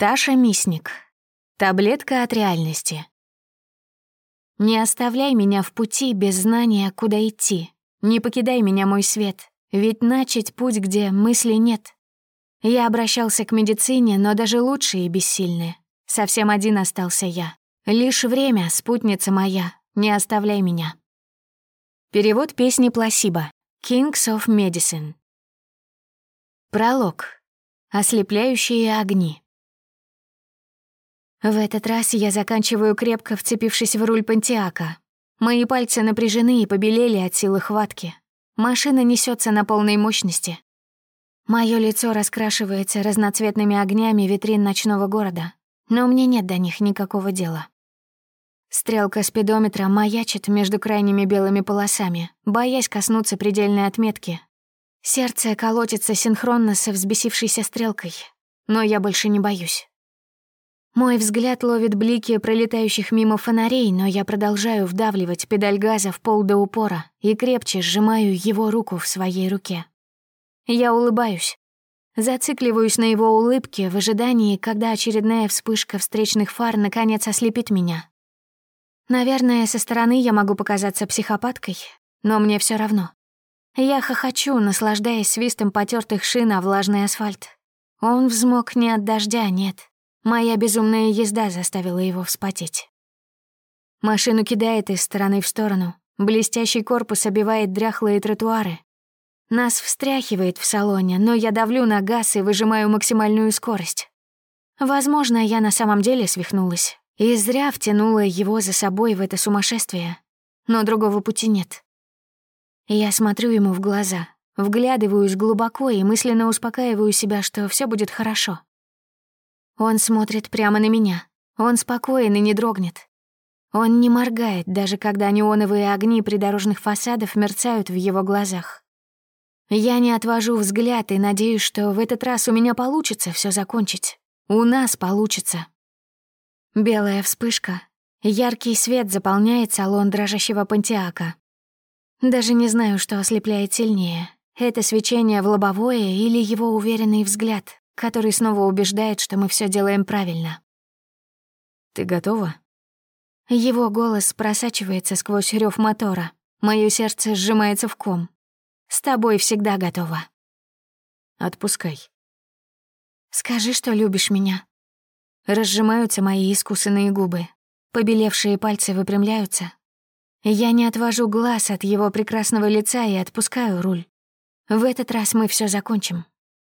Таша Мисник. Таблетка от реальности. Не оставляй меня в пути без знания, куда идти. Не покидай меня, мой свет, ведь начать путь, где мысли нет. Я обращался к медицине, но даже лучшие бессильны. Совсем один остался я. Лишь время, спутница моя, не оставляй меня. Перевод песни Пласиба. Kings of Medicine. Пролог. Ослепляющие огни. В этот раз я заканчиваю крепко вцепившись в руль Пантиака. Мои пальцы напряжены и побелели от силы хватки. Машина несется на полной мощности. Мое лицо раскрашивается разноцветными огнями витрин ночного города, но мне нет до них никакого дела. Стрелка спидометра маячит между крайними белыми полосами, боясь коснуться предельной отметки. Сердце колотится синхронно со взбесившейся стрелкой, но я больше не боюсь. Мой взгляд ловит блики пролетающих мимо фонарей, но я продолжаю вдавливать педаль газа в пол до упора и крепче сжимаю его руку в своей руке. Я улыбаюсь. Зацикливаюсь на его улыбке в ожидании, когда очередная вспышка встречных фар наконец ослепит меня. Наверное, со стороны я могу показаться психопаткой, но мне все равно. Я хохочу, наслаждаясь свистом потертых шин о влажный асфальт. Он взмок не от дождя, нет. Моя безумная езда заставила его вспотеть. Машину кидает из стороны в сторону. Блестящий корпус обивает дряхлые тротуары. Нас встряхивает в салоне, но я давлю на газ и выжимаю максимальную скорость. Возможно, я на самом деле свихнулась и зря втянула его за собой в это сумасшествие. Но другого пути нет. Я смотрю ему в глаза, вглядываюсь глубоко и мысленно успокаиваю себя, что все будет хорошо. Он смотрит прямо на меня. Он спокоен и не дрогнет. Он не моргает, даже когда неоновые огни придорожных фасадов мерцают в его глазах. Я не отвожу взгляд и надеюсь, что в этот раз у меня получится все закончить. У нас получится. Белая вспышка. Яркий свет заполняет салон дрожащего пантеака. Даже не знаю, что ослепляет сильнее. Это свечение в лобовое или его уверенный взгляд, который снова убеждает, что мы все делаем правильно. «Ты готова?» Его голос просачивается сквозь рев мотора. Моё сердце сжимается в ком. «С тобой всегда готова». «Отпускай». «Скажи, что любишь меня». Разжимаются мои искусанные губы. Побелевшие пальцы выпрямляются. Я не отвожу глаз от его прекрасного лица и отпускаю руль. В этот раз мы все закончим.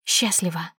Счастливо.